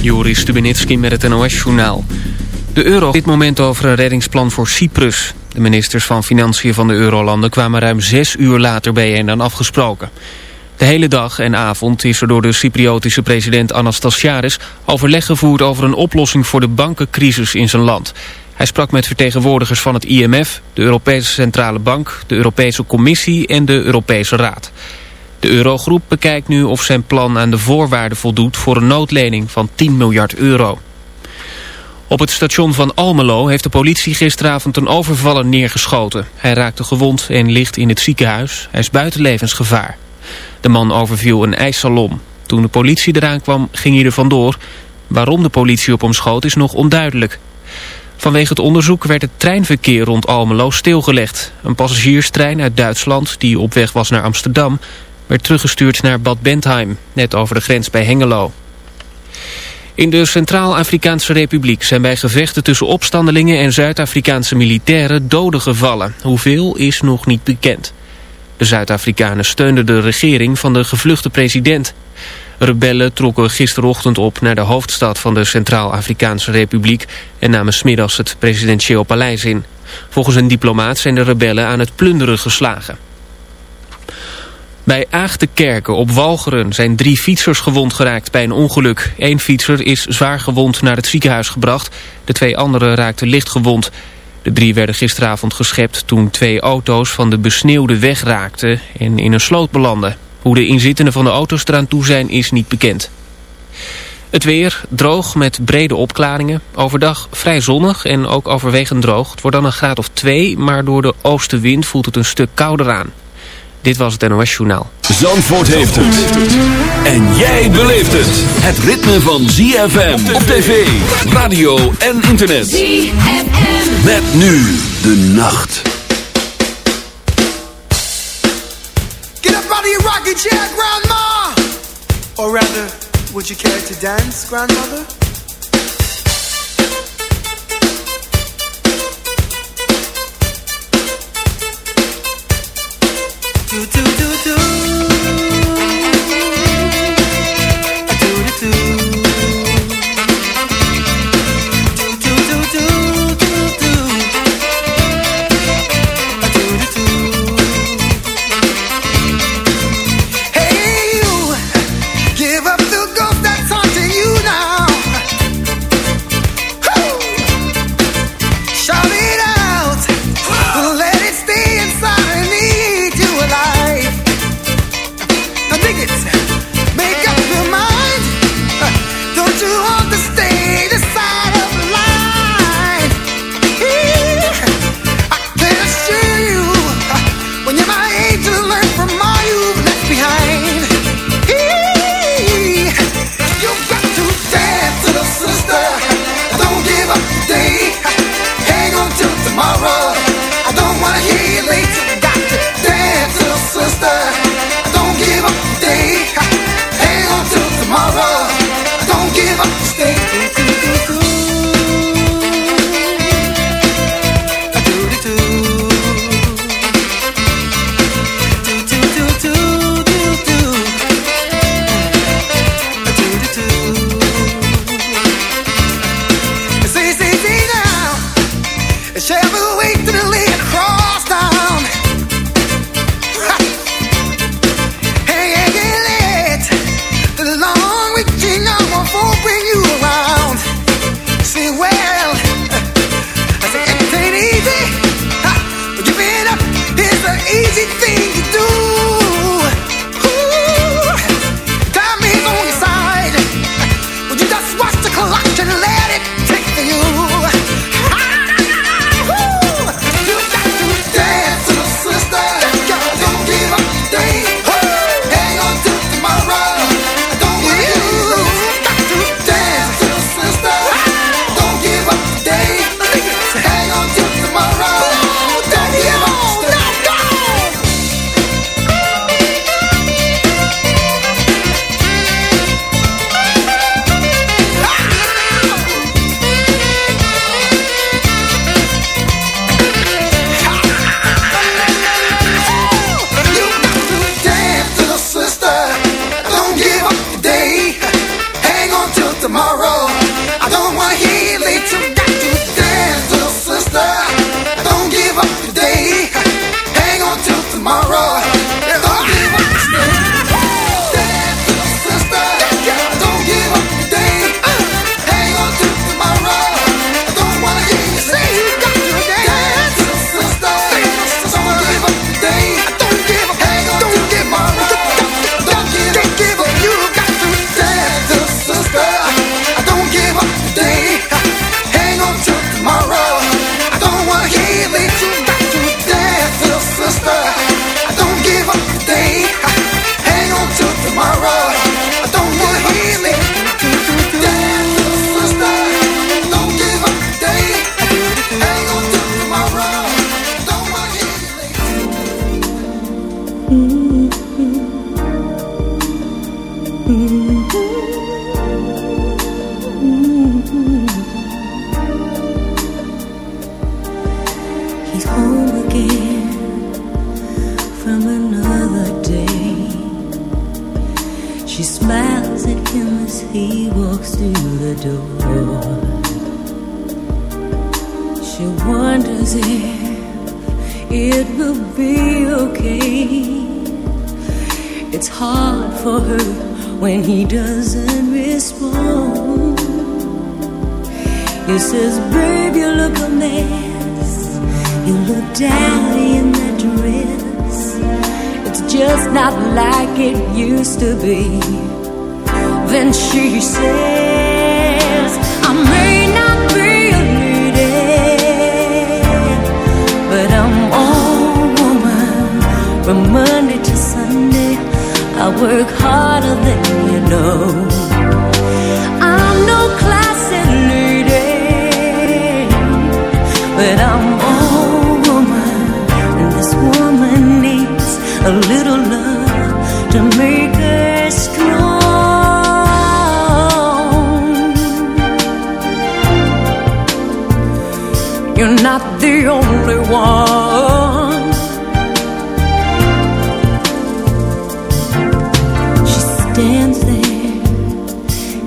Joris Stubenitski met het NOS-journaal. De euro op dit moment over een reddingsplan voor Cyprus. De ministers van Financiën van de eurolanden kwamen ruim zes uur later bijeen dan afgesproken. De hele dag en avond is er door de Cypriotische president Anastasiadis overleg gevoerd over een oplossing voor de bankencrisis in zijn land. Hij sprak met vertegenwoordigers van het IMF, de Europese Centrale Bank, de Europese Commissie en de Europese Raad. De Eurogroep bekijkt nu of zijn plan aan de voorwaarden voldoet voor een noodlening van 10 miljard euro. Op het station van Almelo heeft de politie gisteravond een overvaller neergeschoten. Hij raakte gewond en ligt in het ziekenhuis. Hij is buiten levensgevaar. De man overviel een ijssalon. Toen de politie eraan kwam, ging hij er vandoor. Waarom de politie op hem schoot is nog onduidelijk. Vanwege het onderzoek werd het treinverkeer rond Almelo stilgelegd. Een passagierstrein uit Duitsland, die op weg was naar Amsterdam... werd teruggestuurd naar Bad Bentheim, net over de grens bij Hengelo. In de Centraal-Afrikaanse Republiek zijn bij gevechten tussen opstandelingen en Zuid-Afrikaanse militairen doden gevallen. Hoeveel is nog niet bekend. De Zuid-Afrikanen steunden de regering van de gevluchte president. Rebellen trokken gisterochtend op naar de hoofdstad van de Centraal-Afrikaanse Republiek... en namen smiddags het presidentieel paleis in. Volgens een diplomaat zijn de rebellen aan het plunderen geslagen. Bij Aagtekerken op Walcheren zijn drie fietsers gewond geraakt bij een ongeluk. Eén fietser is zwaar gewond naar het ziekenhuis gebracht. De twee anderen raakten licht gewond. De drie werden gisteravond geschept toen twee auto's van de besneeuwde weg raakten en in een sloot belanden. Hoe de inzittenden van de auto's eraan toe zijn is niet bekend. Het weer droog met brede opklaringen. Overdag vrij zonnig en ook overwegend droog. Het wordt dan een graad of twee, maar door de oostenwind voelt het een stuk kouder aan. Dit was het NOS Journaal. Zandvoort heeft het. En jij beleeft het. Het ritme van ZFM op tv, radio en internet. ZFM. Met nu de nacht. Get up out of your rocking chair, grandma. Or rather, would you care to dance, grandmother? Do do do do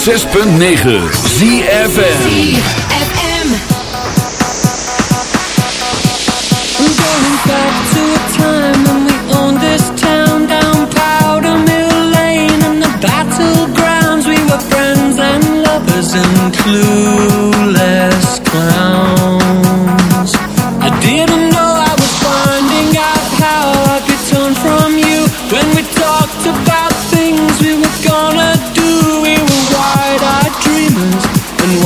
6.9 Z F M. C F back to a time when we owned this town down Powder Mill Lane. And the Battlegrounds we were friends and lovers include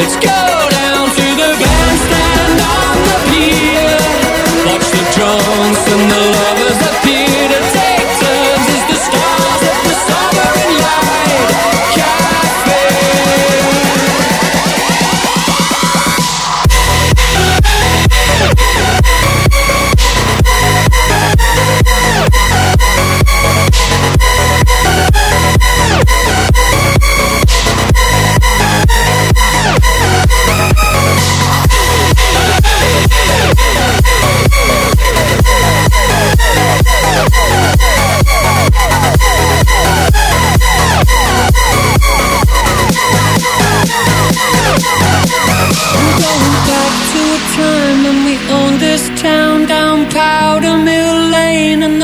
Let's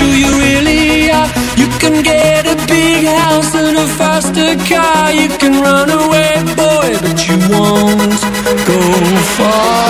who you really are. You can get a big house and a faster car. You can run away, boy, but you won't go far.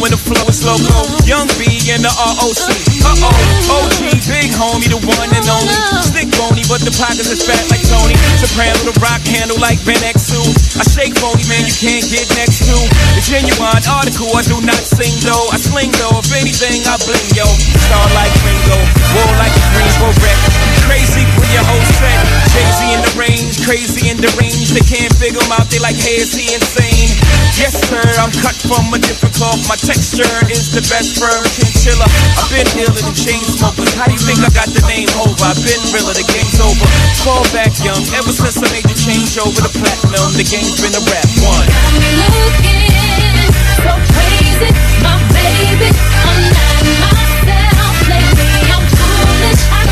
when the flow is slow mo. Young B and the ROC. Uh oh, OG, big homie, the one and only. Stick bony, but the pockets is fat like Tony. Soprano, the rock handle like Ben X. I shake phony, man, you can't get next to. The genuine article, I do not sing though. I sling though, if anything, I bling yo. Star like Ringo, war like a Greensboro wreck. Crazy for your whole set. Crazy in the range, crazy in the range. They can't figure him out, they like, hey, is he insane? Yes, sir, I'm cut from a different cloth. My texture is the best fur chinchilla. I've been dealing the chain smokers. How do you think I got the name over? I've been realer, the game's over. Fall back young, ever since I made the change over the platinum, the game deep in the rap one. Got me looking so crazy, my baby. I'm not myself lately. I'm. I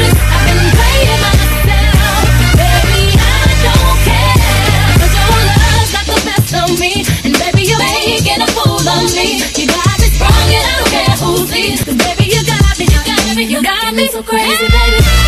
this. I've been playing myself, baby. I don't your the best of me, and baby you're making a fool of me. You got me sprung, and I don't care who sees. Baby you got me, you got me, you got me so crazy, baby.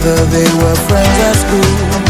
Together they were friends at school.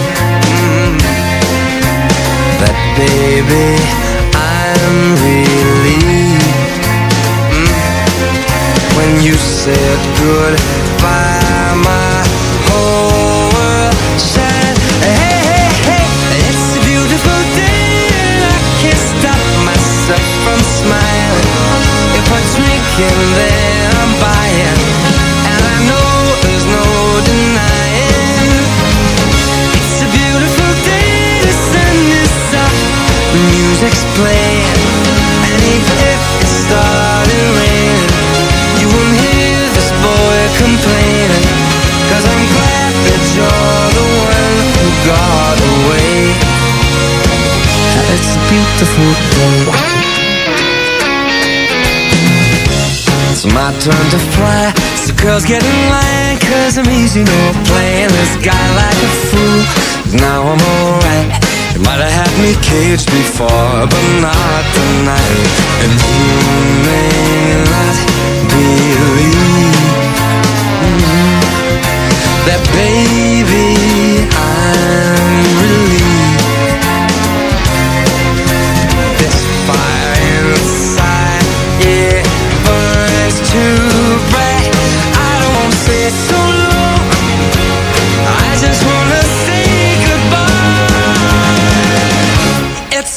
baby, I'm relieved mm, when you said goodbye. My whole world. Hey, hey, hey, it's a beautiful day, and I can't stop myself from smiling. If and even if it started raining, you won't hear this boy I'm glad that you're the one who got away. It's a beautiful. It's my turn to fly. So girls get in line Cause I'm easy, no playing this guy like a fool. Now I'm alright might have had me caged before But not tonight. And you may not believe That baby I'm relieved. This fire inside Yeah burns too bright I don't wanna so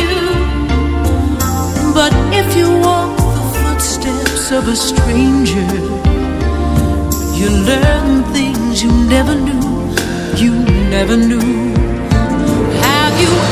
you. But if you walk the footsteps of a stranger, you learn things you never knew, you never knew. Have you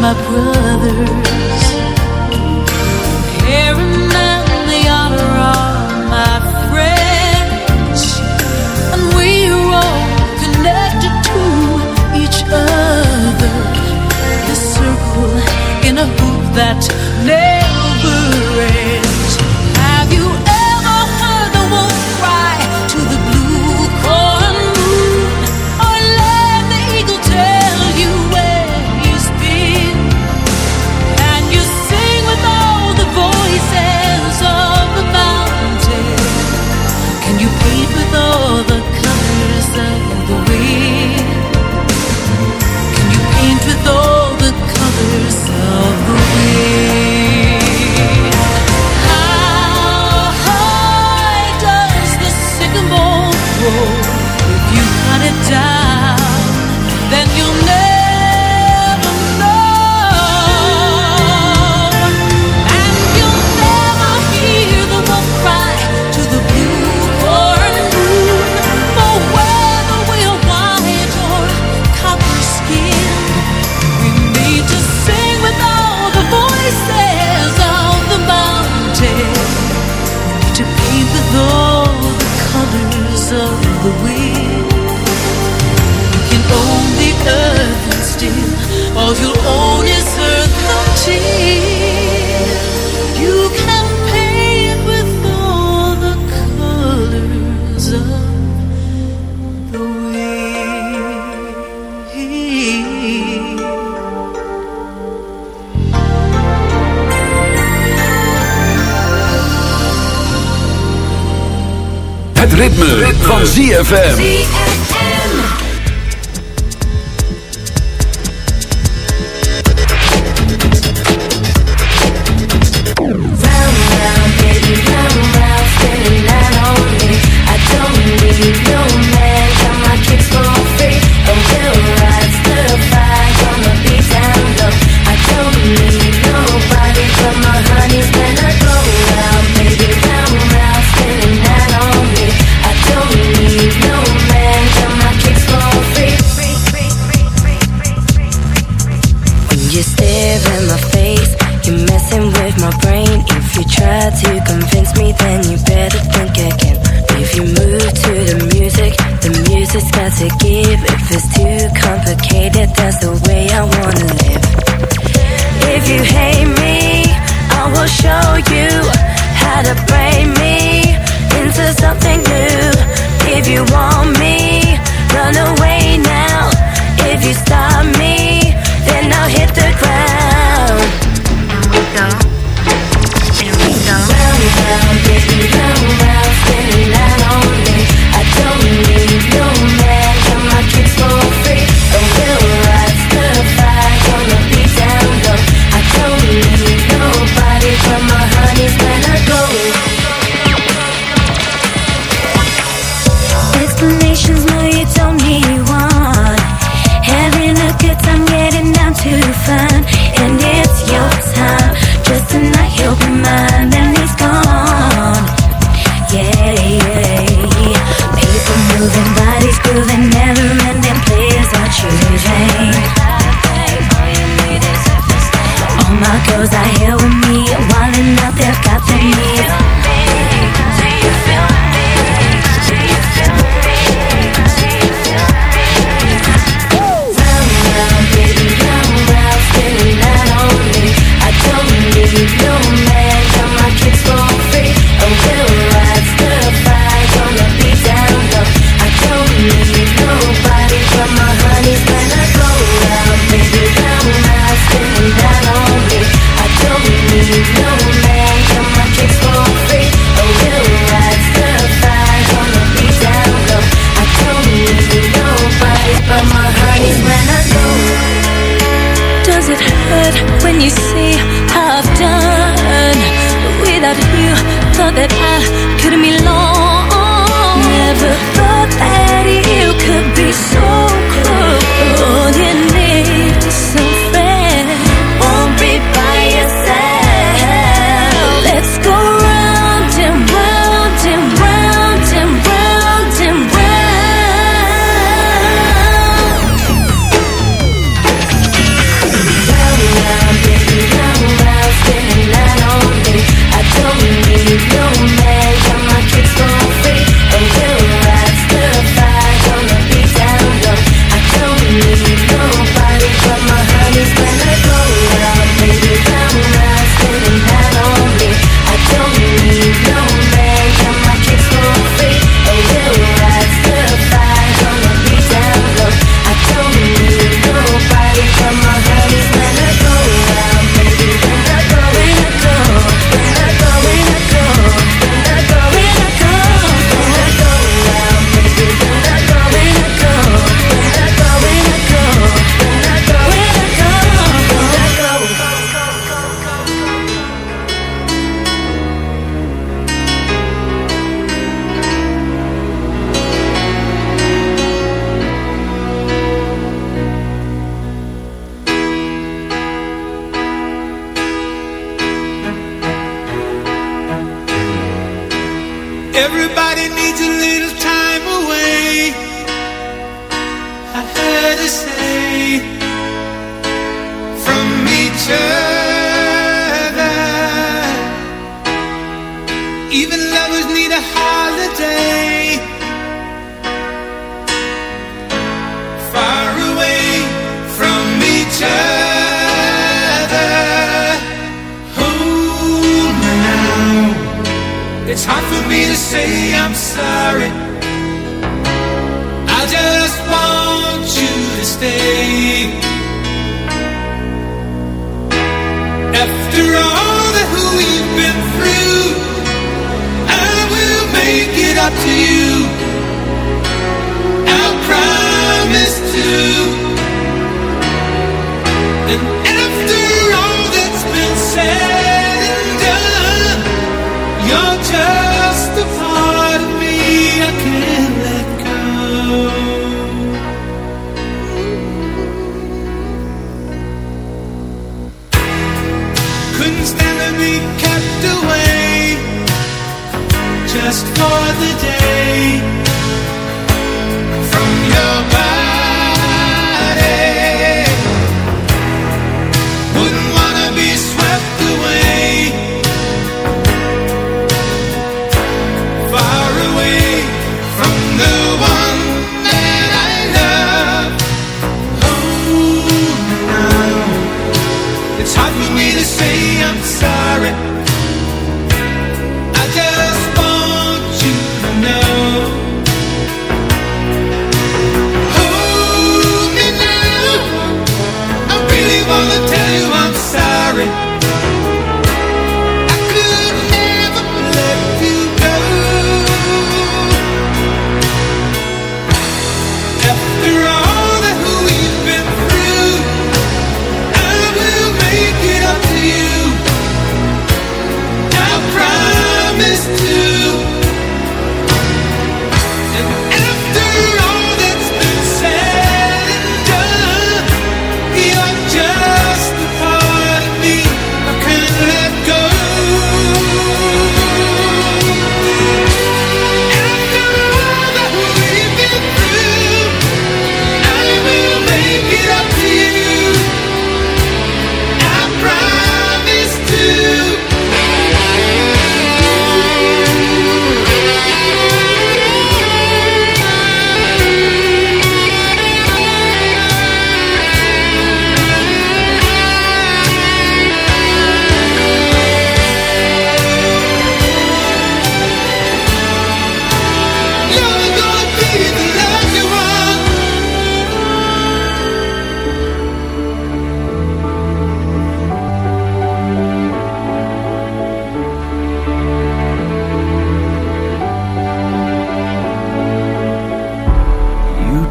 my brothers.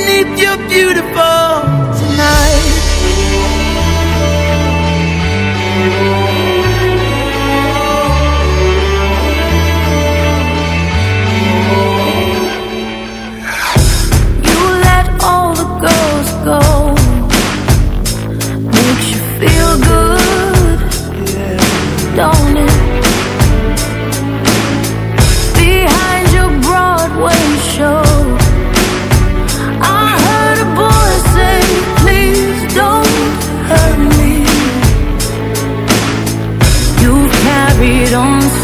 beneath your beautiful tonight? You let all the girls go. Makes you feel good, don't